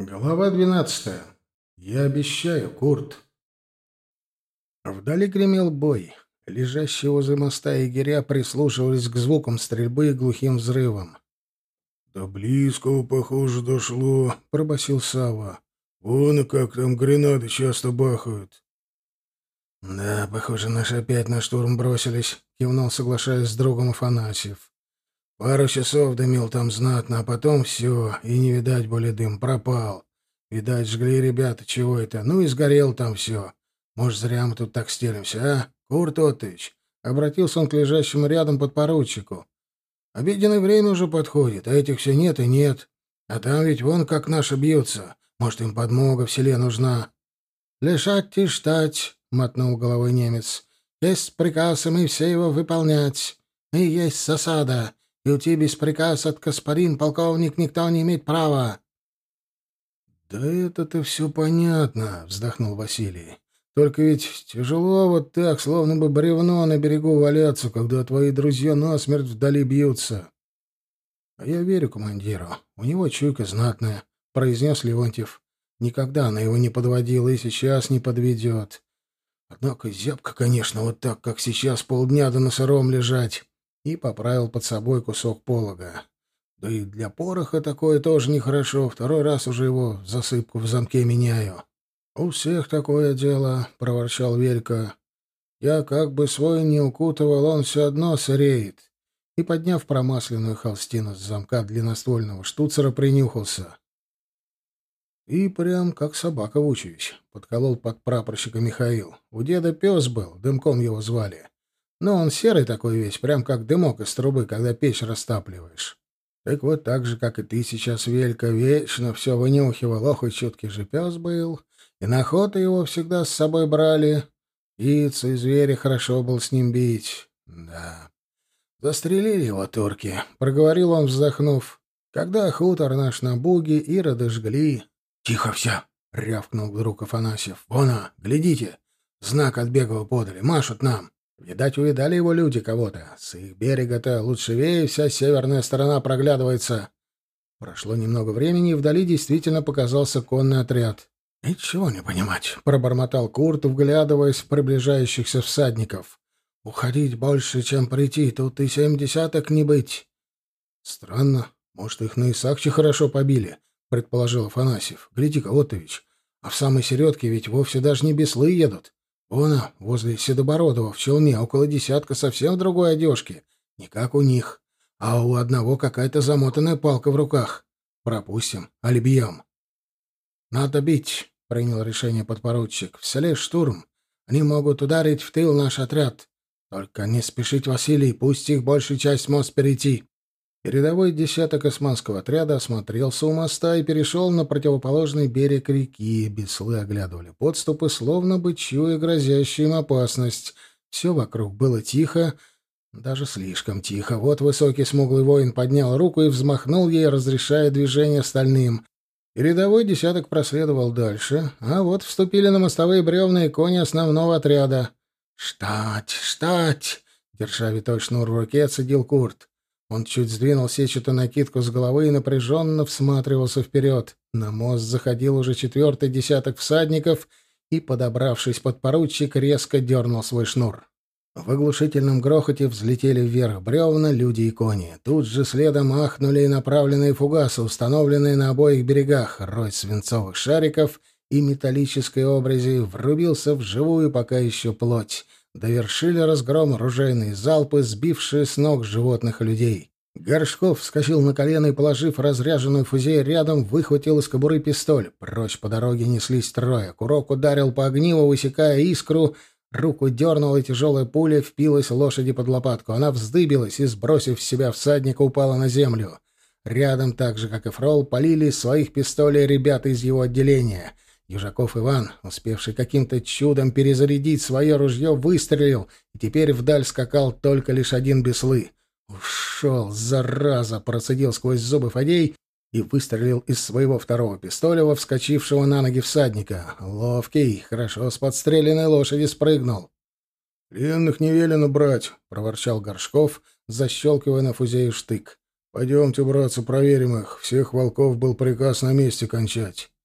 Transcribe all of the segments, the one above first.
Глава двенадцатая. Я обещаю, Курт. Вдали гремел бой. Лежащие возле моста егеря прислушивались к звукам стрельбы и глухим взрывам. «Да близко, похоже, дошло», — пробасил Сава. «Вон и как там гренады часто бахают». «Да, похоже, наши опять на штурм бросились», — кивнул, соглашаясь с другом Афанасьев. Пару часов дымил там знатно, а потом все, и не видать более дым, пропал. Видать, жгли ребята чего это, ну и сгорел там все. Может, зря мы тут так стелимся, а? Курт Отович, обратился он к лежащему рядом подпоручику. Обеденное время уже подходит, а этих все нет и нет. А там ведь вон как наши бьются. Может, им подмога в селе нужна. «Лежать и ждать», — мотнул головой немец. «Есть приказ, и мы все его выполнять. И есть засада. И уйти без приказа от господин полковник никто не имеет права. — Да это-то все понятно, — вздохнул Василий. — Только ведь тяжело вот так, словно бы бревно на берегу валяться, когда твои друзья насмерть вдали бьются. — А я верю командиру. У него чуйка знатная, — произнес Леонтьев. Никогда она его не подводила и сейчас не подведет. Однако зябко, конечно, вот так, как сейчас, полдня да на сыром лежать и поправил под собой кусок полога. Да и для пороха такое тоже нехорошо. Второй раз уже его засыпку в замке меняю. — У всех такое дело, — проворчал Велька. — Я как бы свой не укутывал, он все одно сыреет. И, подняв промасленную холстину с замка длинноствольного штуцера, принюхался. И прям как собака в училище, — подколол под прапорщика Михаил. У деда пес был, дымком его звали. Но он серый такой весь, прям как дымок из трубы, когда печь растапливаешь. Так вот так же, как и ты сейчас, Велька, вечно все вынюхивал. Ох, и чуткий же пес был. И на охоту его всегда с собой брали. Птицу и зверя хорошо был с ним бить. Да. Застрелили его турки, — проговорил он, вздохнув. Когда хутор наш на буге, ироды жгли. — Тихо все! — рявкнул вдруг Афанасьев. — Вон, глядите! Знак от Бегова подали, машут нам. Видать, увидали его люди кого-то. С их берега-то лучшевее вся северная сторона проглядывается. Прошло немного времени, и вдали действительно показался конный отряд. «Ничего не понимать», — пробормотал Курт, вглядываясь в приближающихся всадников. «Уходить больше, чем прийти, тут и семь десяток не быть». «Странно. Может, их на Исакче хорошо побили», — предположил Афанасьев. «Гляди-ка, Отович, а в самой середке ведь вовсе даже не беслы едут. Вон, возле Седобородова, в челме, около десятка совсем другой одежки. Не как у них. А у одного какая-то замотанная палка в руках. Пропустим, али бьем. «Надо бить», — принял решение подпоручик. «В селе штурм. Они могут ударить в тыл наш отряд. Только не спешить, Василий, пусть их большая часть мост перейти». Передовой десяток османского отряда осмотрелся у моста и перешел на противоположный берег реки. Беслы оглядывали подступы, словно бы чуя грозящую им опасность. Все вокруг было тихо, даже слишком тихо. Вот высокий смуглый воин поднял руку и взмахнул ей, разрешая движение остальным. Передовой десяток проследовал дальше, а вот вступили на мостовые бревна и кони основного отряда. «Штать! Штать!» Держа витой шнур в руке, цедил Курт. Он чуть сдвинул сетчатую накидку с головы и напряженно всматривался вперед. На мост заходил уже четвертый десяток всадников, и, подобравшись под поручик, резко дернул свой шнур. В оглушительном грохоте взлетели вверх бревна, люди и кони. Тут же следом ахнули и направленные фугасы, установленные на обоих берегах. Рой свинцовых шариков и металлической обрези врубился в живую пока еще плоть — довершили разгром ружейные залпы, сбившие с ног животных и людей. Горшков вскочил на колено и, положив разряженную фузею рядом, выхватил из кобуры пистоль. Прочь по дороге неслись трое. Курок ударил по огниву, высекая искру. Руку дернула, и тяжелая пуля впилась лошади под лопатку. Она вздыбилась и, сбросив с себя всадника, упала на землю. Рядом, так же, как и Фрол, полили своих пистолей ребята из его отделения — Южаков Иван, успевший каким-то чудом перезарядить свое ружье, выстрелил, и теперь вдаль скакал только лишь один беслы. «Ушел, зараза!» — процедил сквозь зубы Фадей и выстрелил из своего второго пистоля вскочившего на ноги всадника. Ловкий, хорошо с подстреленной лошади спрыгнул. «Пленных не велено брать», — проворчал Горшков, защелкивая на фузею штык. Пойдемте, братцы, проверим их. Всех волков был приказ на месте кончать. —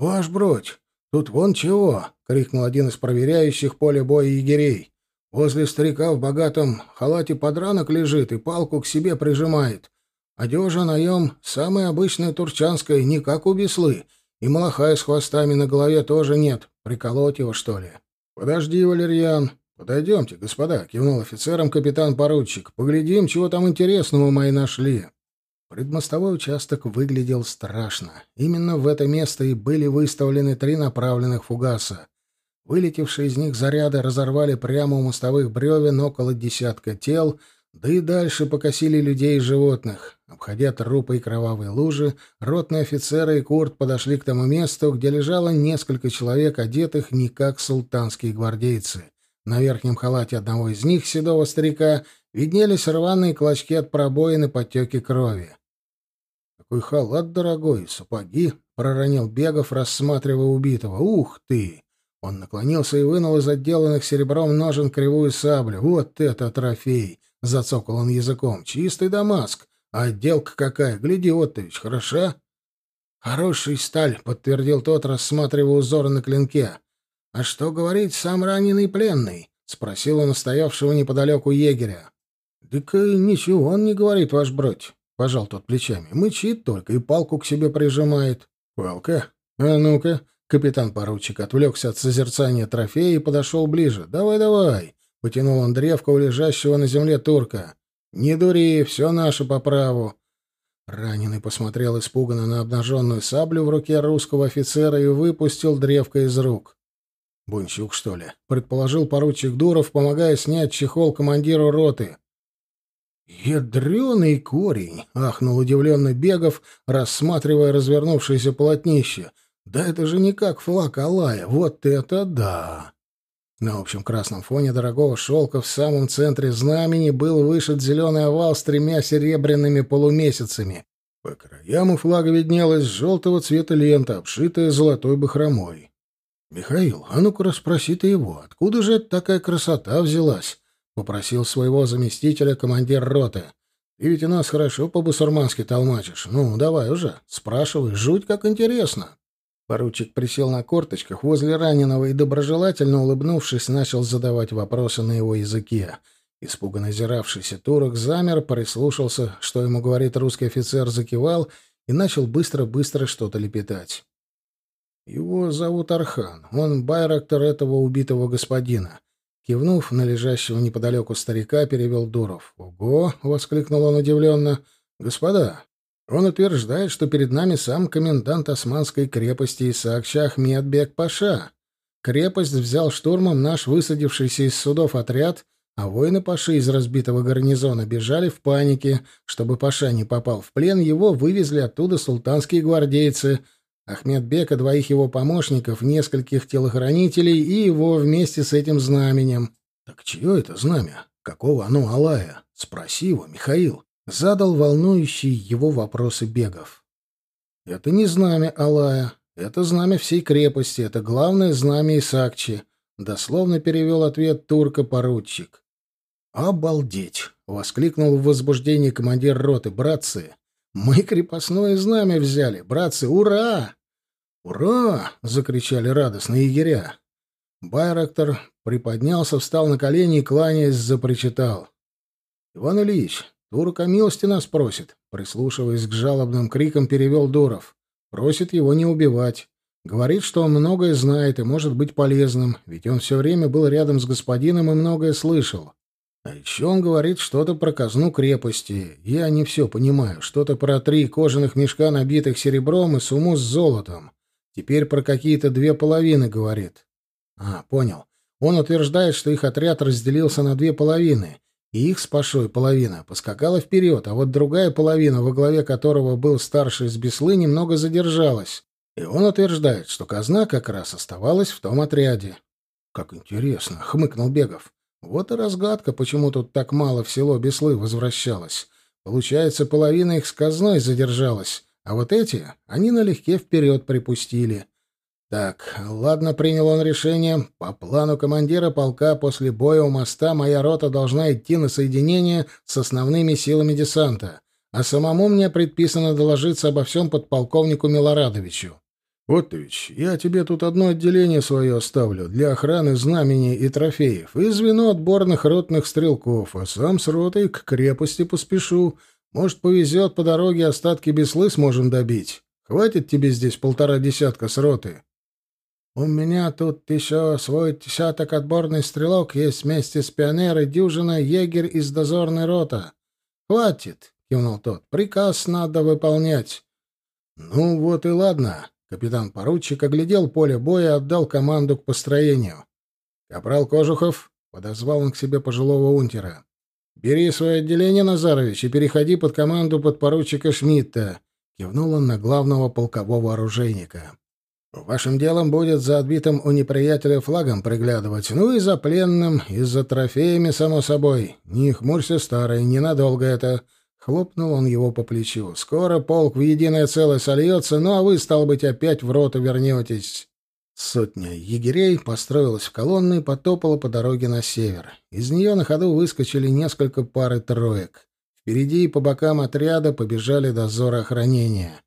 Ваш бродь, тут вон чего! — крикнул один из проверяющих поле боя егерей. — Возле старика в богатом халате подранок лежит и палку к себе прижимает. Одежа наем самая обычная турчанская, не как у беслы, и малахая с хвостами на голове тоже нет. Приколоть его, что ли? — Подожди, Валерьян, «Подойдемте, господа», — кивнул офицером капитан-поручик. «Поглядим, чего там интересного мои нашли». Предмостовой участок выглядел страшно. Именно в это место и были выставлены три направленных фугаса. Вылетевшие из них заряды разорвали прямо у мостовых бревен около десятка тел, да и дальше покосили людей и животных. Обходя трупы и кровавые лужи, ротные офицеры и Курт подошли к тому месту, где лежало несколько человек, одетых не как султанские гвардейцы. На верхнем халате одного из них, седого старика, виднелись рваные клочки от пробоин и подтеки крови. «Какой халат дорогой, сапоги!» — проронил Бегов, рассматривая убитого. «Ух ты!» Он наклонился и вынул из отделанных серебром ножен кривую саблю. «Вот это трофей!» — зацокал он языком. «Чистый Дамаск! А отделка какая! Гляди, Оттович, хороша?» «Хороший сталь», — подтвердил тот, рассматривая узоры на клинке. «А что говорит сам раненый пленный?» — спросил он стоявшего неподалеку егеря. «Так ничего он не говорит, ваш бродь», — пожал тот плечами. «Мычит только и палку к себе прижимает». «Палка? А ну-ка!» Капитан-поручик отвлекся от созерцания трофея и подошел ближе. «Давай-давай!» — потянул он древко у лежащего на земле турка. «Не дури, все наше по праву». Раненый посмотрел испуганно на обнаженную саблю в руке русского офицера и выпустил древко из рук. Бунчук, что ли? Предположил поручик Дуров, помогая снять чехол командиру роты. «Ядреный корень!» — ахнул удивленно Бегов, рассматривая развернувшееся полотнище. «Да это же не как флаг Алая! Вот это да!» На общем красном фоне дорогого шелка в самом центре знамени был вышит зеленый овал с тремя серебряными полумесяцами. По краям у флага виднелась желтого цвета лента, обшитая золотой бахромой. «Михаил, а ну-ка расспроси ты его, откуда же такая красота взялась?» — попросил своего заместителя командир роты. «Ты ведь у нас хорошо по-бусурмански толмачишь. Ну, давай уже, спрашивай, жуть как интересно». Поручик присел на корточках возле раненого и, доброжелательно улыбнувшись, начал задавать вопросы на его языке. Испуганно озиравшийся турок замер, прислушался, что ему говорит русский офицер, закивал и начал быстро-быстро что-то лепетать. Его зовут Архан. Он байрактор этого убитого господина. Кивнув на лежащего неподалеку старика, перевел Дуров. «Ого!» — воскликнул он удивленно. «Господа, он утверждает, что перед нами сам комендант Османской крепости Исаак Ахмед Бек Паша. Крепость взял штурмом наш высадившийся из судов отряд, а воины Паши из разбитого гарнизона бежали в панике. Чтобы Паша не попал в плен, его вывезли оттуда султанские гвардейцы — Ахмед Бека, двоих его помощников, нескольких телохранителей и его вместе с этим знаменем. «Так чье это знамя? Какого оно Алая? Спроси его, Михаил». Задал волнующий его вопросы Бегов. «Это не знамя Алая. Это знамя всей крепости. Это главное знамя Исакчи», — дословно перевел ответ турка-поручик. «Обалдеть!» — воскликнул в возбуждении командир роты. «Братцы, мы крепостное знамя взяли! Братцы, ура!» «Ура!» — закричали радостно егеря. Байрактор приподнялся, встал на колени и, кланяясь, запричитал. «Иван Ильич, турок о милости нас просит», — прислушиваясь к жалобным крикам, перевел Дуров. «Просит его не убивать. Говорит, что он многое знает и может быть полезным, ведь он все время был рядом с господином и многое слышал. А еще он говорит что-то про казну крепости. Я не все понимаю. Что-то про три кожаных мешка, набитых серебром, и сумму с золотом. Теперь про какие-то две половины говорит. А, понял. Он утверждает, что их отряд разделился на две половины, и их с Пашой половина поскакала вперед, а вот другая половина, во главе которого был старший из Беслы, немного задержалась. И он утверждает, что казна как раз оставалась в том отряде. «Как интересно!» — хмыкнул Бегов. «Вот и разгадка, почему тут так мало в село Беслы возвращалось. Получается, половина их с казной задержалась, а вот эти они налегке вперед припустили. Так, ладно, принял он решение. По плану командира полка после боя у моста моя рота должна идти на соединение с основными силами десанта. а самому мне предписано доложиться обо всем подполковнику Милорадовичу. Оттович, я тебе тут одно отделение свое оставлю для охраны знамений и трофеев и звено отборных ротных стрелков, а сам с ротой к крепости поспешу. Может, повезет по дороге, остатки беслы сможем добить. Хватит тебе здесь полтора десятка с роты. У меня тут еще свой десяток отборный стрелок есть вместе с пионерой дюжина егерь из дозорной рота. Хватит, кивнул тот. Приказ надо выполнять. Ну вот и ладно. Капитан-поручик оглядел поле боя и отдал команду к построению. «Капрал Кожухов», — подозвал он к себе пожилого унтера, — «бери свое отделение, Назарович, и переходи под команду подпоручика Шмидта», — кивнул он на главного полкового оружейника. «Вашим делом будет за отбитым у неприятеля флагом приглядывать, ну и за пленным, и за трофеями, само собой. Не хмурься, старый, ненадолго это. Хлопнул он его по плечу. «Скоро полк в единое целое сольется, ну а вы, стало быть, опять в роту вернетесь». Сотня егерей построилась в колонны и потопала по дороге на север. Из нее на ходу выскочили несколько пар и троек. Впереди и по бокам отряда побежали дозоры охранения.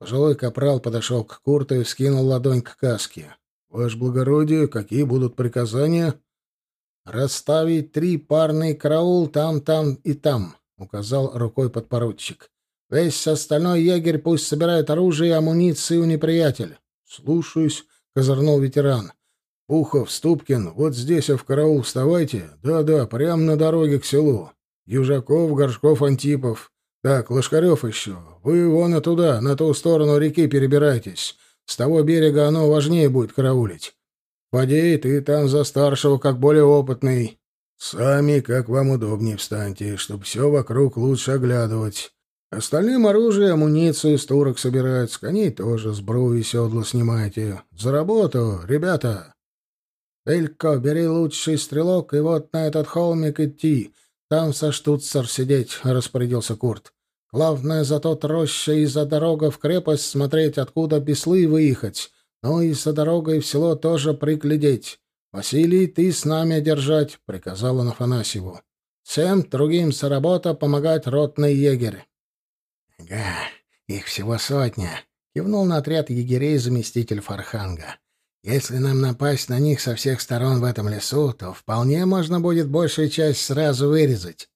Пожилой капрал подошел к Курту и вскинул ладонь к каске. «Ваше благородие, какие будут приказания?» «Расставить три парные караул там, там и там», — указал рукой подпоручик. «Весь остальной егерь пусть собирает оружие и амуниции у неприятеля». «Слушаюсь», — козырнул ветеран. «Пухов, Ступкин, вот здесь, а в караул вставайте. Да-да, прямо на дороге к селу. Южаков, Горшков, Антипов. Так, Лошкарев еще. Вы вон и туда, на ту сторону реки перебирайтесь. С того берега оно важнее будет караулить. Подей, ты там за старшего, как более опытный. Сами, как вам удобнее, встаньте, чтобы все вокруг лучше оглядывать. Остальным оружие, амуницию с турок собирать, с коней тоже сбрую и седла снимайте. За работу, ребята! Элько, бери лучший стрелок и вот на этот холмик идти. Там со штуцер сидеть, — распорядился Курт. Главное, за тот роща и за дорога в крепость смотреть, откуда беслы выехать. Ну и за дорогой в село тоже приглядеть. «Василий, ты с нами держать», — приказал он Афанасьеву. «Всем другим с работа помогать ротный егерь». «Га, их всего сотня», — кивнул на отряд егерей заместитель Фарханга. «Если нам напасть на них со всех сторон в этом лесу, то вполне можно будет большую часть сразу вырезать».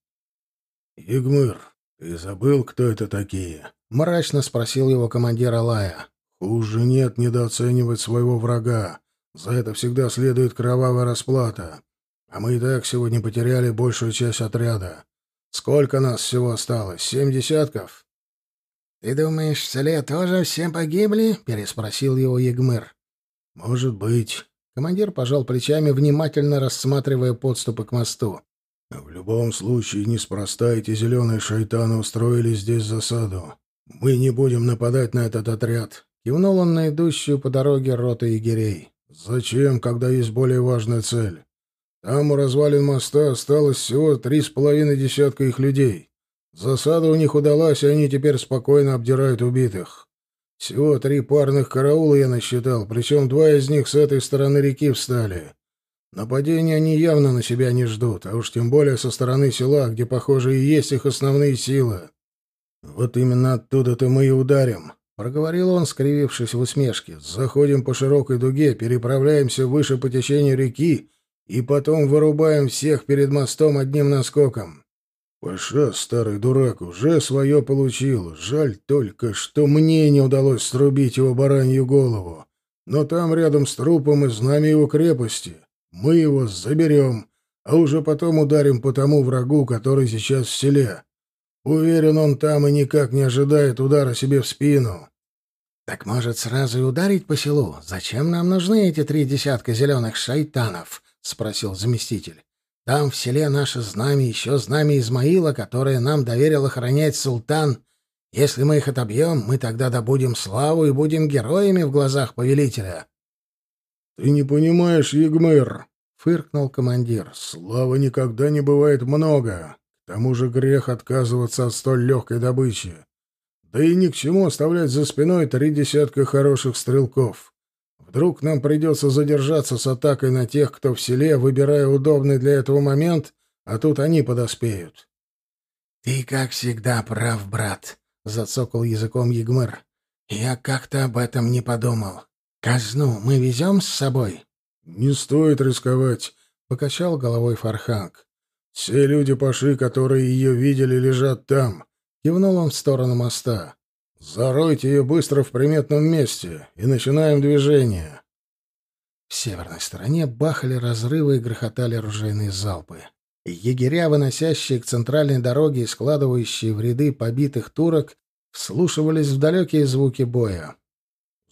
«Егмыр, ты забыл, кто это такие?» — мрачно спросил его командир Алая. «Хуже нет недооценивать своего врага. За это всегда следует кровавая расплата. А мы и так сегодня потеряли большую часть отряда. Сколько нас всего осталось? Семь десятков?» «Ты думаешь, в селе тоже все погибли?» — переспросил его Егмыр. «Может быть». Командир пожал плечами, внимательно рассматривая подступы к мосту. «В любом случае, неспроста эти зеленые шайтаны устроили здесь засаду. Мы не будем нападать на этот отряд», — кивнул он на идущую по дороге роту егерей. Зачем, когда есть более важная цель? Там у развалин моста осталось всего три с половиной десятка их людей. Засада у них удалась, и они теперь спокойно обдирают убитых. Всего три парных караула я насчитал, причем два из них с этой стороны реки встали. Нападения они явно на себя не ждут, а уж тем более со стороны села, где, похоже, и есть их основные силы. Вот именно оттуда-то мы и ударим. Проговорил он, скривившись в усмешке. «Заходим по широкой дуге, переправляемся выше по течению реки и потом вырубаем всех перед мостом одним наскоком». «Паша, старый дурак, уже свое получил. Жаль только, что мне не удалось срубить его баранью голову. Но там, рядом с трупом, и знамя его крепости. Мы его заберем, а уже потом ударим по тому врагу, который сейчас в селе. Уверен, он там и никак не ожидает удара себе в спину. Так может, сразу и ударить по селу? Зачем нам нужны эти три десятка зеленых шайтанов? спросил заместитель. Там в селе наше знамя, еще знамя Измаила, которое нам доверил охранять султан. Если мы их отобьем, мы тогда добудем славу и будем героями в глазах повелителя. — Ты не понимаешь, Егмыр, — фыркнул командир. — Славы никогда не бывает много. К тому же грех отказываться от столь легкой добычи. Да и ни к чему оставлять за спиной три десятка хороших стрелков. Вдруг нам придется задержаться с атакой на тех, кто в селе, выбирая удобный для этого момент, а тут они подоспеют. «Ты, как всегда, прав, брат», — зацокал языком Егмыр. «Я как-то об этом не подумал. Казну мы везем с собой?» «Не стоит рисковать», — покачал головой Фарханг. «Все люди Паши, которые ее видели, лежат там», — кивнул он в сторону моста. «Заройте ее быстро в приметном месте и начинаем движение». В северной стороне бахали разрывы и грохотали оружейные залпы. Егеря, выносящие к центральной дороге и складывающие в ряды побитых турок, вслушивались в далекие звуки боя.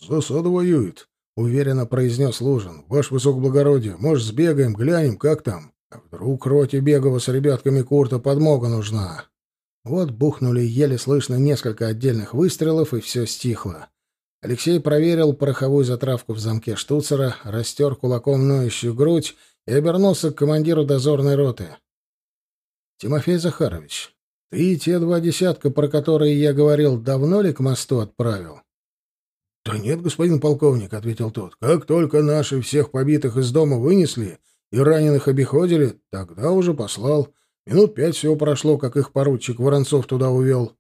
«Засада воюет», — уверенно произнес Лужин. «Ваше высокоблагородие, может, сбегаем, глянем, как там? А вдруг роте Бегова с ребятками Курта подмога нужна?» Вот бухнули еле слышно несколько отдельных выстрелов, и все стихло. Алексей проверил пороховую затравку в замке штуцера, растер кулаком ноющую грудь и обернулся к командиру дозорной роты. «Тимофей Захарович, ты те два десятка, про которые я говорил, давно ли к мосту отправил?» «Да нет, господин полковник», — ответил тот. «Как только наши всех побитых из дома вынесли и раненых обиходили, тогда уже послал. Минут пять всего прошло, как их поручик Воронцов туда увел».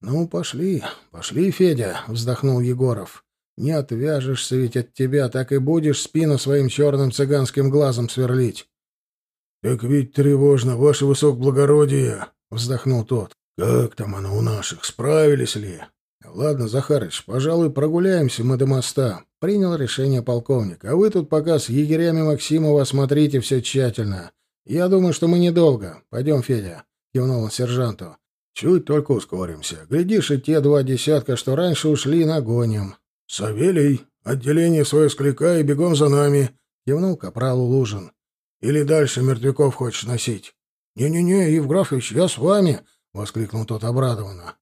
«Ну, пошли, пошли, Федя», — вздохнул Егоров. «Не отвяжешься ведь от тебя, так и будешь спину своим черным цыганским глазом сверлить». «Так ведь тревожно, ваше высокоблагородие!» — вздохнул тот. «Как там оно у наших? Справились ли?» «Ладно, Захарыч, пожалуй, прогуляемся мы до моста», — принял решение полковник. «А вы тут пока с егерями Максимова осмотрите все тщательно. Я думаю, что мы недолго. Пойдем, Федя», — кивнул он сержанту. «Чуть только ускоримся. Глядишь, и те два десятка, что раньше ушли, нагоним». «Савелий, отделение свое скликай и бегом за нами», — кивнул капралу Лужин. Или дальше мертвяков хочешь носить? Не-не-не, Евграфович, я с вами, воскликнул тот обрадованно.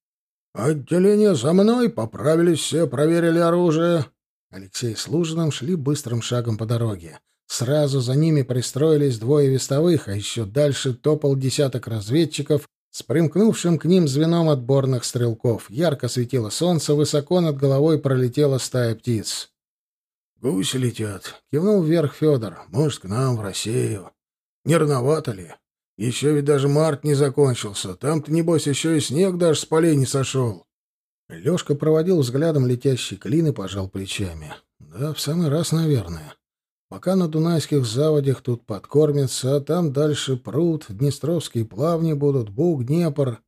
Отделение за мной, поправились все, проверили оружие. Алексей с Лужиным шли быстрым шагом по дороге. Сразу за ними пристроились двое вестовых, а еще дальше топал десяток разведчиков с примкнувшим к ним звеном отборных стрелков. Ярко светило солнце, высоко над головой пролетела стая птиц. «Гуси летят», — кивнул вверх Федор. «Может, к нам, в Россию. Не рановато ли? Еще ведь даже март не закончился. Там-то, небось, еще и снег даже с полей не сошел». Лешка проводил взглядом летящий клин и пожал плечами. «Да, в самый раз, наверное. Пока на дунайских заводях тут подкормятся, а там дальше пруд, днестровские плавни будут, Буг, Днепр.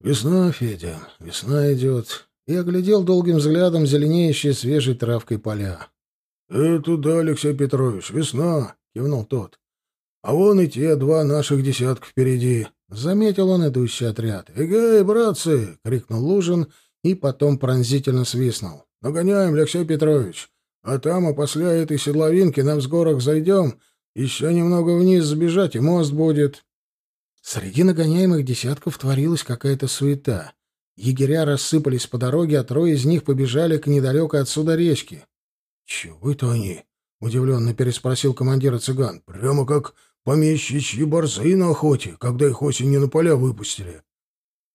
Весна, Федя, весна идет». И оглядел долгим взглядом зеленеющие свежей травкой поля. «Это да, Алексей Петрович, весна!» — кивнул тот. «А вон и те два наших десятка впереди!» — заметил он идущий отряд. «Эгей, братцы!» — крикнул Лужин и потом пронзительно свистнул. «Нагоняем, Алексей Петрович! А там, после этой седловинки на взгорах зайдем, еще немного вниз сбежать, и мост будет!» Среди нагоняемых десятков творилась какая-то суета. Егеря рассыпались по дороге, а трое из них побежали к недалеко отсюда речке. «Чего это они?» — удивленно переспросил командир цыган. «Прямо как помещичьи борзы на охоте, когда их осенью на поля выпустили».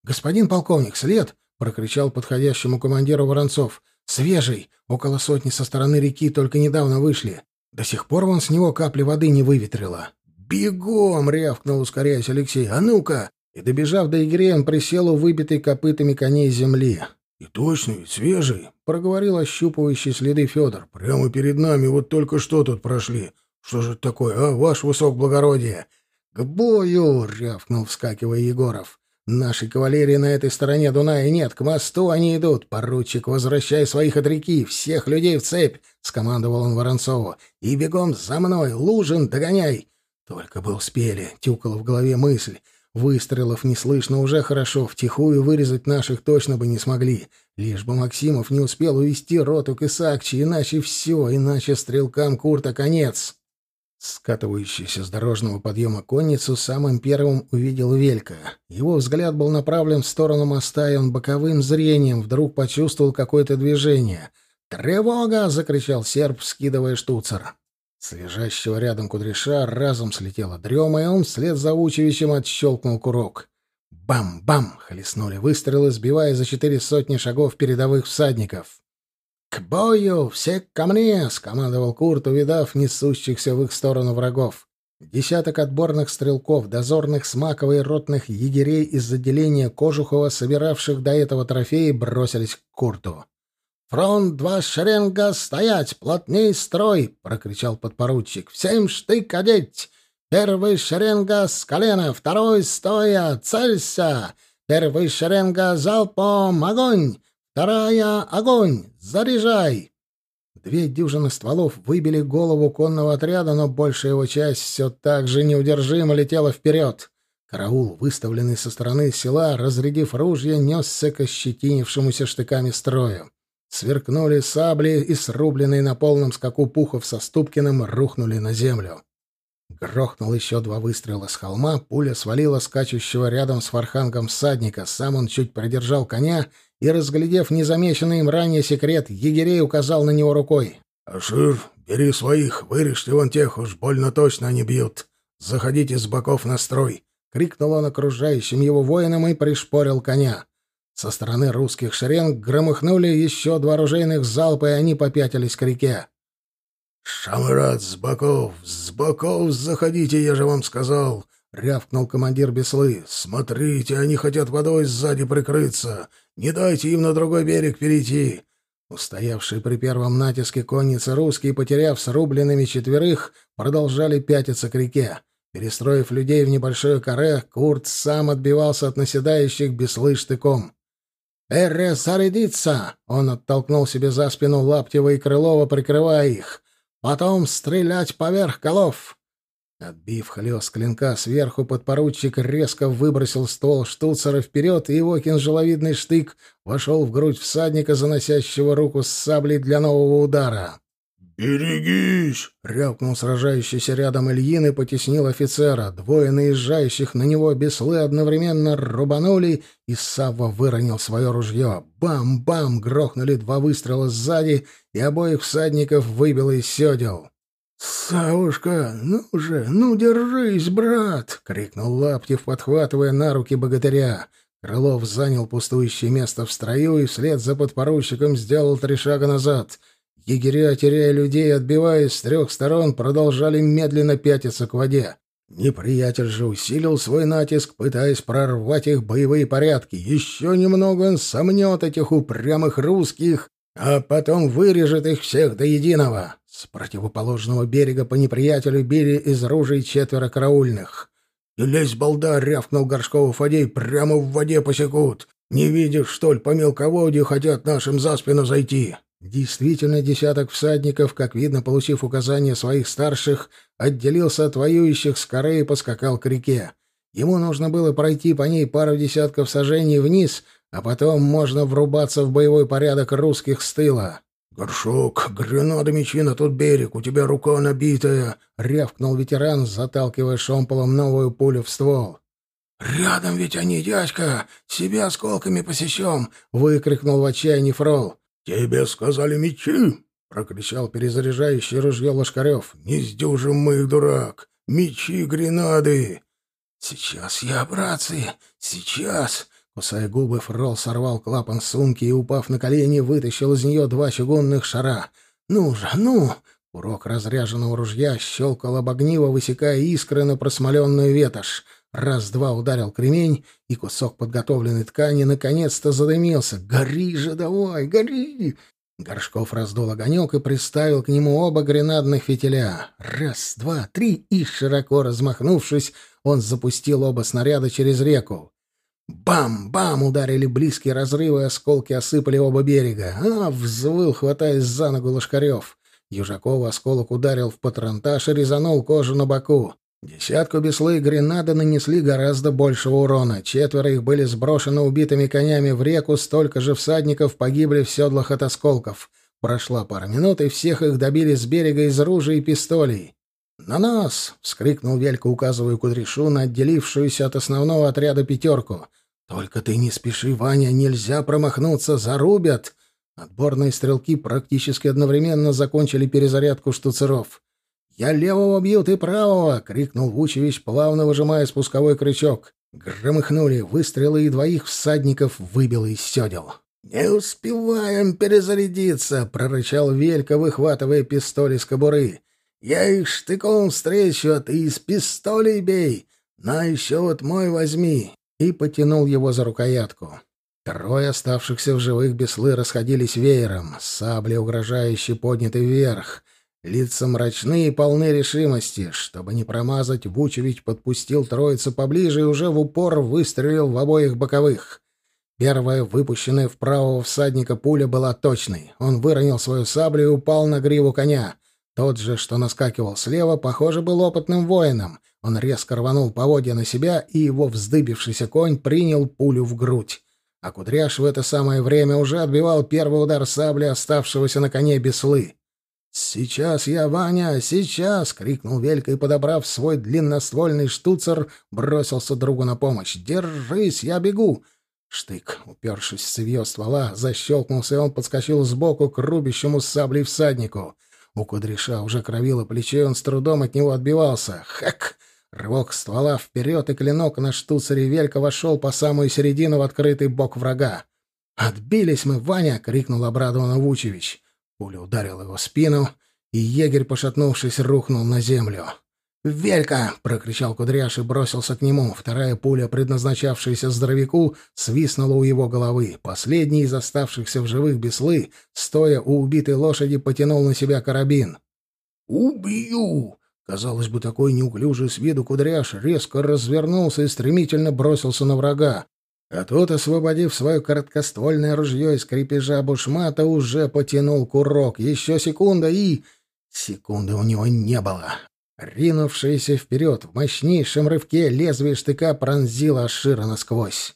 «Господин полковник, след!» — прокричал подходящему командиру Воронцов. «Свежий! Около сотни со стороны реки только недавно вышли. До сих пор вон с него капли воды не выветрило». «Бегом!» — рявкнул, ускоряясь Алексей. «А ну-ка!» И, добежав до Игрея, он присел у выбитой копытами коней земли. «И точно ведь свежий», — проговорил ощупывающий следы Федор. «Прямо перед нами вот только что тут прошли. Что же это такое, а, ваш высокоблагородие?» «К бою!» — рявкнул, вскакивая Егоров. «Нашей кавалерии на этой стороне Дуная нет, к мосту они идут. Поручик, возвращай своих от реки, всех людей в цепь!» — скомандовал он Воронцову. «И бегом за мной, Лужин, догоняй!» Только бы успели, — тюкала в голове мысль. Выстрелов не слышно уже хорошо, втихую вырезать наших точно бы не смогли. Лишь бы Максимов не успел увести роту к Исаакчи, иначе все, иначе стрелкам Курта конец. Скатывающийся с дорожного подъема конницу самым первым увидел Велька. Его взгляд был направлен в сторону моста, и он боковым зрением вдруг почувствовал какое-то движение. «Тревога!» — закричал серб, скидывая штуцер. С лежащего рядом кудряша разом слетела дрема, и он вслед за Учевичем отщелкнул курок. Бам-бам! Хлестнули выстрелы, сбивая за четыре сотни шагов передовых всадников. «К бою! Все ко мне!» — скомандовал Курт, увидав несущихся в их сторону врагов. Десяток отборных стрелков, дозорных с маковой ротных егерей из отделения Кожухова, собиравших до этого трофеи, бросились к Курту. «Фронт, два шеренга, стоять! Плотней строй!» — прокричал подпоручик. «Всем штык одеть! Первый шеренга с колена, второй стоя! Целься! Первый шеренга залпом! Огонь! Вторая — огонь! Заряжай!» Две дюжины стволов выбили голову конного отряда, но большая его часть все так же неудержимо летела вперед. Караул, выставленный со стороны села, разрядив ружья, несся к ощетинившемуся штыками строю. Сверкнули сабли, и срубленные на полном скаку Пухов со Ступкиным рухнули на землю. Грохнул еще два выстрела с холма, пуля свалила скачущего рядом с фархангом всадника, сам он чуть придержал коня и, разглядев незамеченный им ранее секрет, егерей указал на него рукой. «Ашир, бери своих, вырежьте вон тех, уж больно точно они бьют. Заходите с боков на строй!» — крикнул он окружающим его воинам и пришпорил коня. Со стороны русских шеренг громыхнули еще два оружейных залпа, и они попятились к реке. «Шамрад, с боков, с боков заходите, я же вам сказал!» — рявкнул командир Беслы. «Смотрите, они хотят водой сзади прикрыться. Не дайте им на другой берег перейти!» Устоявшие при первом натиске конницы русские, потеряв срубленными четверых, продолжали пятиться к реке. Перестроив людей в небольшое каре, Курт сам отбивался от наседающих Беслы штыком. «Эрре, зарядиться!» — он оттолкнул себе за спину Лаптева и Крылова, прикрывая их. «Потом стрелять поверх голов!» Отбив хлёст клинка сверху, подпоручик резко выбросил ствол штуцера вперед, и его кинжаловидный штык вошел в грудь всадника, заносящего руку с саблей для нового удара. «Берегись!» — рявкнул сражающийся рядом Ильин и потеснил офицера. Двое наезжающих на него беслы одновременно рубанули, и Савва выронил свое ружье. Бам-бам! Грохнули два выстрела сзади, и обоих всадников выбило из седел. «Савушка, ну же, ну держись, брат!» — крикнул Лаптев, подхватывая на руки богатыря. Крылов занял пустующее место в строю и вслед за подпоручиком сделал три шага назад. Егеря, теряя людей, отбиваясь с трех сторон, продолжали медленно пятиться к воде. Неприятель же усилил свой натиск, пытаясь прорвать их боевые порядки. Еще немного он сомнет этих упрямых русских, а потом вырежет их всех до единого. С противоположного берега по неприятелю били из ружей четверо караульных. «Не лезь, балда!» — рявкнул Горшков Фадей. «Прямо в воде посекут! Не видишь, что ли, по мелководью хотят нашим за спину зайти!» Действительно, десяток всадников, как видно, получив указания своих старших, отделился от воюющих с коры и поскакал к реке. Ему нужно было пройти по ней пару десятков сажений вниз, а потом можно врубаться в боевой порядок русских с тыла. «Горшок, гренады мечи на тот берег, у тебя рука набитая!» — рявкнул ветеран, заталкивая шомполом новую пулю в ствол. «Рядом ведь они, дядька! Себя осколками посечем!» — выкрикнул в отчаянии Фрол. «Тебе сказали мечи!» — прокричал перезаряжающий ружье Лошкарев. «Не сдюжим мы их, дурак! Мечи, гренады!» «Сейчас я, братцы, сейчас!» Кусая губы, Фрол сорвал клапан сумки и, упав на колени, вытащил из нее два чугунных шара. «Ну же, ну!» Урок разряженного ружья щелкал об огниво, высекая искры на просмоленную ветошь. Раз-два ударил кремень, и кусок подготовленной ткани наконец-то задымился. «Гори же давай, гори!» Горшков раздул огонек и приставил к нему оба гренадных фитиля. Раз, два, три, и, широко размахнувшись, он запустил оба снаряда через реку. Бам-бам! Ударили близкие разрывы, осколки осыпали оба берега. А, взвыл, хватаясь за ногу Лошкарев. Южакова осколок ударил в патронтаж и резанул кожу на боку. Десятку беслы и гренады нанесли гораздо большего урона. Четверо их были сброшены убитыми конями в реку, столько же всадников погибли в седлах от осколков. Прошла пара минут, и всех их добили с берега из ружей и пистолей. «На нас!» — вскрикнул Велька, указывая Кудряшу на отделившуюся от основного отряда пятерку. «Только ты не спеши, Ваня, нельзя промахнуться, зарубят!» Отборные стрелки практически одновременно закончили перезарядку штуцеров. «Я левого бью, ты правого!» — крикнул Вучевич, плавно выжимая спусковой крючок. Громыхнули выстрелы, и двоих всадников выбило из седел. «Не успеваем перезарядиться!» — прорычал Велька, выхватывая пистоль из кобуры. Я их штыком встречу, а ты из пистолей бей. На еще вот мой возьми!» И потянул его за рукоятку. Трое оставшихся в живых беслы расходились веером, сабли угрожающе подняты вверх. Лица мрачные и полны решимости. Чтобы не промазать, Вучевич подпустил троицу поближе и уже в упор выстрелил в обоих боковых. Первая, выпущенная в правого всадника пуля, была точной. Он выронил свою саблю и упал на гриву коня. Тот же, что наскакивал слева, похоже, был опытным воином. Он резко рванул поводья на себя, и его вздыбившийся конь принял пулю в грудь. А Кудряш в это самое время уже отбивал первый удар сабли оставшегося на коне беслы. «Сейчас я, Ваня, сейчас!» — крикнул Велька и, подобрав свой длинноствольный штуцер, бросился другу на помощь. «Держись, я бегу!» Штык, упершись в цевье ствола, защелкнулся, и он подскочил сбоку к рубящему саблей всаднику. У Кудряша уже кровило плечо, и он с трудом от него отбивался. «Хэк!» Рывок ствола вперед, и клинок на штуцере Велька вошел по самую середину в открытый бок врага. «Отбились мы, Ваня!» — крикнул обрадованно Вучевич. Пуля ударила его в спину, и егерь, пошатнувшись, рухнул на землю. «Велька!» — прокричал Кудряш и бросился к нему. Вторая пуля, предназначавшаяся здоровяку, свистнула у его головы. Последний из оставшихся в живых беслы, стоя у убитой лошади, потянул на себя карабин. «Убью!» Казалось бы, такой неуклюжий с виду кудряш резко развернулся и стремительно бросился на врага. А тот, освободив свое короткоствольное ружье из крепежа бушмата, уже потянул курок. Еще секунда и... Секунды у него не было. Ринувшийся вперед, в мощнейшем рывке лезвие штыка пронзило Ашира насквозь.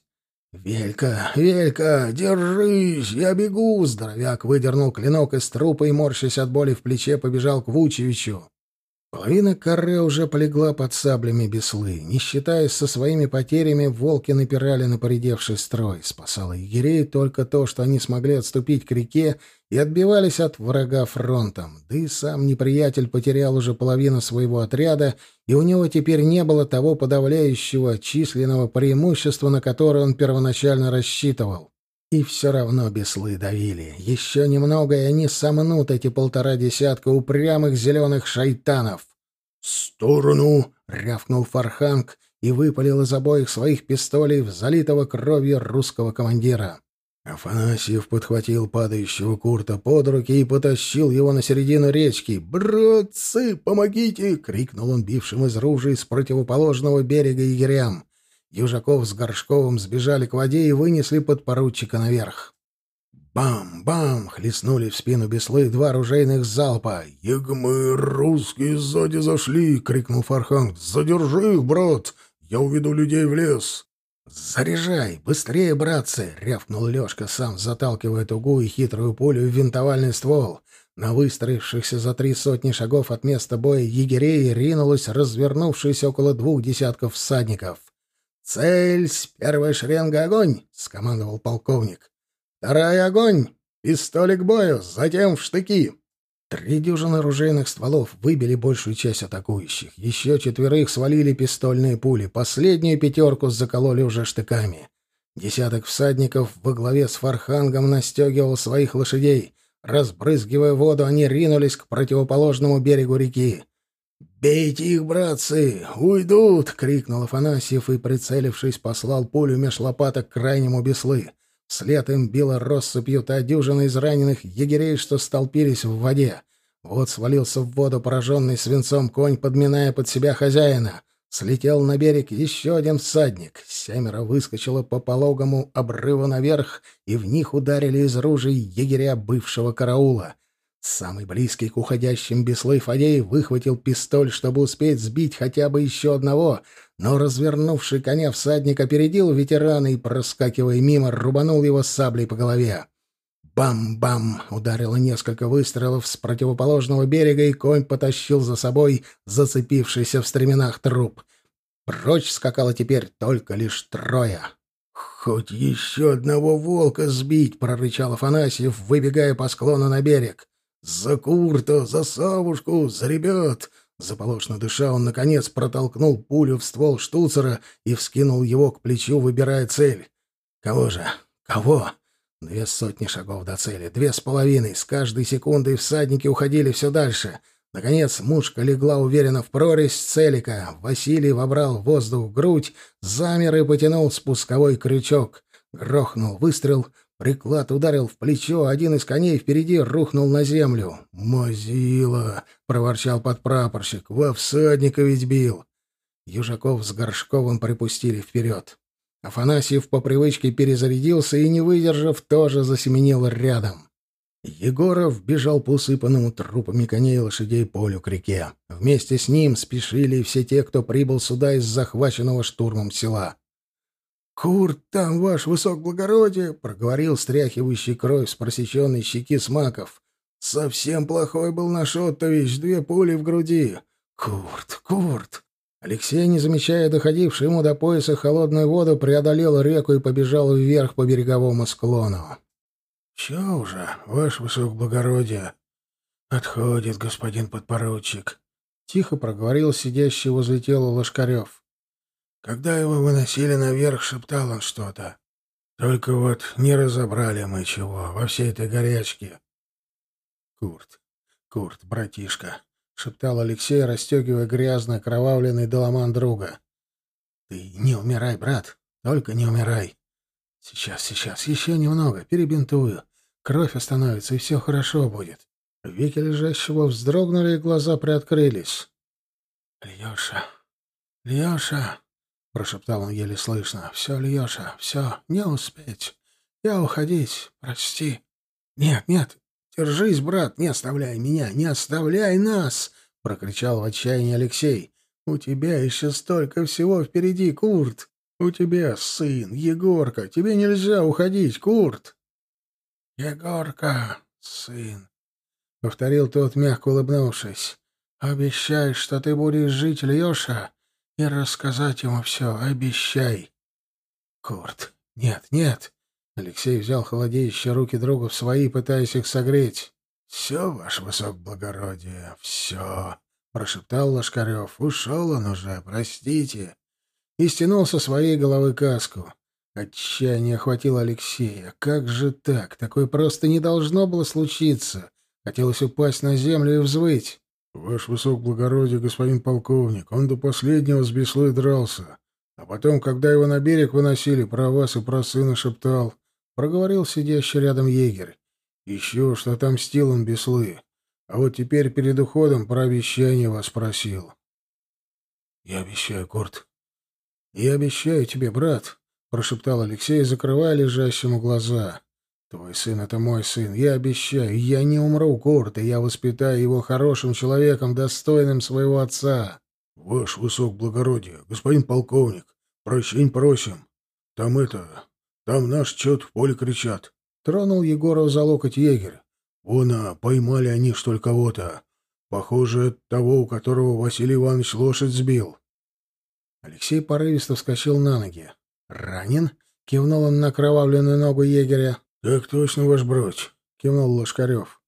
«Велька, Велька, держись, я бегу!» Здоровяк выдернул клинок из трупа и, морщась от боли в плече, побежал к Вучевичу. Половина коры уже полегла под саблями беслы. Не считаясь со своими потерями, волки напирали на поредевший строй. Спасало егерей только то, что они смогли отступить к реке и отбивались от врага фронтом. Да и сам неприятель потерял уже половину своего отряда, и у него теперь не было того подавляющего численного преимущества, на которое он первоначально рассчитывал. И все равно беслы давили. Еще немного, и они сомнут эти полтора десятка упрямых зеленых шайтанов. «В сторону!» — рявкнул Фарханг и выпалил из обоих своих пистолей в залитого кровью русского командира. Афанасьев подхватил падающего Курта под руки и потащил его на середину речки. «Братцы, помогите!» — крикнул он бившим из ружей с противоположного берега егерям. Южаков с Горшковым сбежали к воде и вынесли подпоручика наверх. Бам-бам! Хлестнули в спину беслы два оружейных залпа. «Ягмы, русские сзади зашли!» — крикнул Фарханг. «Задержи их, брат! Я уведу людей в лес!» «Заряжай! Быстрее, братцы!» — рявкнул Лёшка, сам заталкивая тугу и хитрую пулю в винтовальный ствол. На выстроившихся за три сотни шагов от места боя егерей ринулось развернувшееся около двух десятков всадников. «Цельсь! Первая шеренга — огонь!» — скомандовал полковник. «Вторая — огонь! Пистолик к бою! Затем в штыки!» Три дюжины оружейных стволов выбили большую часть атакующих. Еще четверых свалили пистольные пули. Последнюю пятерку закололи уже штыками. Десяток всадников во главе с Фархангом настегивал своих лошадей. Разбрызгивая воду, они ринулись к противоположному берегу реки. «Бейте их, братцы! Уйдут!» — крикнул Афанасьев и, прицелившись, послал пулю меж лопаток крайнему беслы. Вслед им била россыпью та дюжина из раненых егерей, что столпились в воде. Вот свалился в воду пораженный свинцом конь, подминая под себя хозяина. Слетел на берег еще один всадник. Семеро выскочило по пологому обрыву наверх, и в них ударили из ружей егеря бывшего караула. Самый близкий к уходящим Беслой Фадей выхватил пистоль, чтобы успеть сбить хотя бы еще одного, но развернувший коня всадник опередил ветерана и, проскакивая мимо, рубанул его саблей по голове. Бам-бам! Ударило несколько выстрелов с противоположного берега, и конь потащил за собой зацепившийся в стременах труп. Прочь скакало теперь только лишь трое. «Хоть еще одного волка сбить!» — прорычал Афанасьев, выбегая по склону на берег. «За Курта! За Савушку! За ребят!» Заполошно дыша, он, наконец, протолкнул пулю в ствол штуцера и вскинул его к плечу, выбирая цель. «Кого же? Кого?» Две сотни шагов до цели, две с половиной. С каждой секундой всадники уходили все дальше. Наконец мушка легла уверенно в прорезь целика. Василий вобрал воздух в грудь, замер и потянул спусковой крючок. Грохнул выстрел, приклад ударил в плечо, один из коней впереди рухнул на землю. «Мазила!» — проворчал подпрапорщик. «Во всадника ведь бил!» Южаков с Горшковым припустили вперед. Афанасьев по привычке перезарядился и, не выдержав, тоже засеменил рядом. Егоров бежал по усыпанному трупами коней и лошадей полю к реке. Вместе с ним спешили все те, кто прибыл сюда из захваченного штурмом села. «Курт, там ваш высокоблагородие!» — проговорил стряхивающий кровь с просеченной щеки Смаков. «Совсем плохой был наш Оттович, две пули в груди!» «Курт, Курт!» Алексей, не замечая доходившей ему до пояса холодную воду, преодолел реку и побежал вверх по береговому склону. «Все уже, ваше высокоблагородие!» «Отходит господин подпоручик», — тихо проговорил сидящий возле тела Лошкарев. «Когда его выносили наверх, шептал он что-то. Только вот не разобрали мы чего во всей этой горячке». «Курт, Курт, братишка, — шептал Алексей, расстегивая грязно кровавленный доломан друга. — Ты не умирай, брат, только не умирай. Сейчас, сейчас, еще немного, перебинтую. Кровь остановится, и все хорошо будет. Веки лежащего вздрогнули, и глаза приоткрылись. — Леша, Леша, — прошептал он еле слышно, — все, Леша, все, не успеть. Я уходить, прости. Нет, нет, «Держись, брат, не оставляй меня, не оставляй нас!» — прокричал в отчаянии Алексей. «У тебя еще столько всего впереди, Курт! У тебя сын, Егорка! Тебе нельзя уходить, Курт!» «Егорка, сын!» — повторил тот, мягко улыбнувшись. «Обещай, что ты будешь жить, Леша, и рассказать ему все, обещай!» «Курт, нет, нет!» Алексей взял холодеющие руки друга в свои, пытаясь их согреть. — Все, ваше высокоблагородие, все, — прошептал Лошкарев. — Ушел он уже, простите. И стянул со своей головы каску. Отчаяние охватило Алексея. Как же так? Такое просто не должно было случиться. Хотелось упасть на землю и взвыть. — Ваше высокоблагородие, господин полковник, он до последнего с Беслой дрался. А потом, когда его на берег выносили, про вас и про сына шептал. — проговорил сидящий рядом егерь. «Еще что отомстил он Беслы. А вот теперь перед уходом про обещание вас просил». «Я обещаю, Курт». «Я обещаю тебе, брат», — прошептал Алексей, закрывая лежащему глаза. «Твой сын — это мой сын. Я обещаю. Я не умру, Курт, и я воспитаю его хорошим человеком, достойным своего отца». «Ваш высок благородие, господин полковник, прощень просим. Там это... Там наш чет в поле кричат. Тронул Егоров за локоть егерь. Вон, а, поймали они, что ли, кого-то. Похоже, того, у которого Василий Иванович лошадь сбил. Алексей порывисто вскочил на ноги. «Ранен?» — кивнул он на кровавленную ногу егеря. «Так точно, ваш бродь», — кивнул Лошкарев.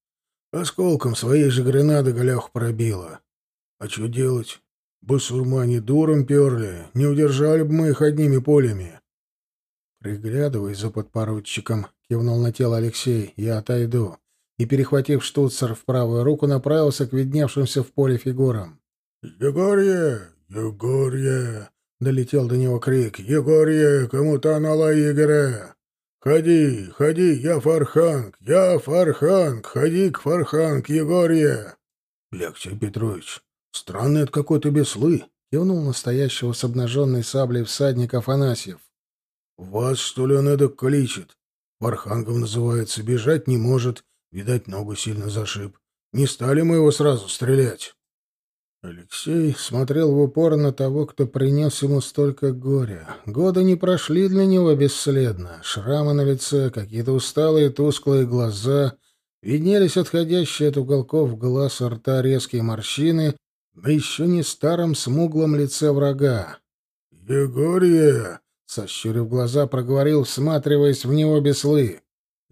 «Осколком своей же гренады галях пробило. А что делать? Басурмане дуром перли, не удержали бы мы их одними полями. «Приглядывай за подпоручиком», — кивнул на тело Алексей. «Я отойду». И, перехватив штуцер в правую руку, направился к видневшимся в поле фигурам. «Егорье! Егорье!» — долетел до него крик. «Егорье! Кому-то налай Егоре! Ходи, ходи, я Фарханг! Я Фарханг! Ходи к Фарханг, Егорье!» «Легче, Петрович, странный это какой-то беслы!» — кивнул настоящего с обнаженной саблей всадник Афанасьев. «Вас, что ли, он эдак кличет? Вархангов называется, бежать не может. Видать, ногу сильно зашиб. Не стали мы его сразу стрелять». Алексей смотрел в упор на того, кто принес ему столько горя. Годы не прошли для него бесследно. Шрамы на лице, какие-то усталые тусклые глаза, виднелись отходящие от уголков глаз рта резкие морщины на еще не старом смуглом лице врага. «Егорье!» Сощурив глаза, проговорил, всматриваясь в него без слы.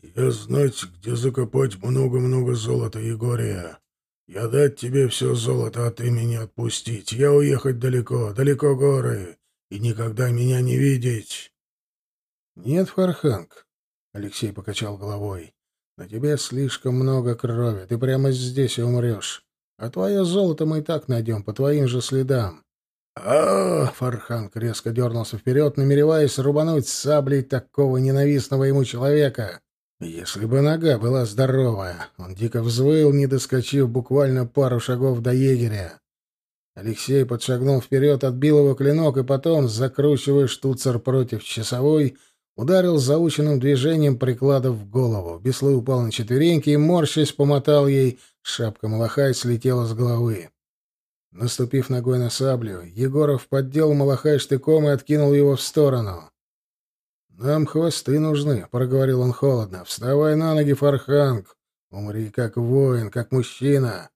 «Я знать, где закопать много-много золота, Егория. Я дать тебе все золото, а ты меня отпустить. Я уехать далеко, далеко горы, и никогда меня не видеть». «Нет, Фарханг», — Алексей покачал головой, — «на тебе слишком много крови. Ты прямо здесь и умрешь. А твое золото мы и так найдем по твоим же следам. А, Фарханг резко дернулся вперед, намереваясь рубануть саблей такого ненавистного ему человека. Если бы нога была здоровая, он дико взвыл, не доскочив буквально пару шагов до егеря. Алексей подшагнул вперед, отбил его клинок и потом, закручивая штуцер против часовой, ударил заученным движением приклада в голову. Беслы упал на четвереньки и, морщась, помотал ей. Шапка Малахай слетела с головы. Наступив ногой на саблю, Егоров поддел Малахай штыком и откинул его в сторону. «Нам хвосты нужны», — проговорил он холодно. «Вставай на ноги, Фарханг. Умри как воин, как мужчина».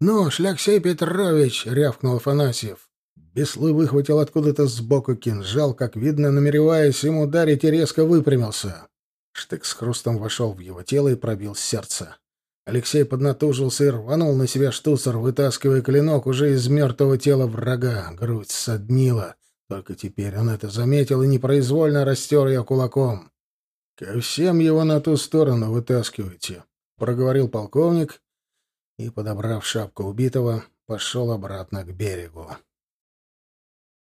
«Ну, Шляксей Петрович!» — рявкнул Афанасьев. Беслы выхватил откуда-то сбоку кинжал, как видно, намереваясь ему ударить, и резко выпрямился. Штык с хрустом вошел в его тело и пробил сердце. Алексей поднатужился и рванул на себя штуцер, вытаскивая клинок уже из мертвого тела врага. Грудь соднила. Только теперь он это заметил и непроизвольно растер ее кулаком. — Ко всем его на ту сторону вытаскивайте, — проговорил полковник и, подобрав шапку убитого, пошел обратно к берегу.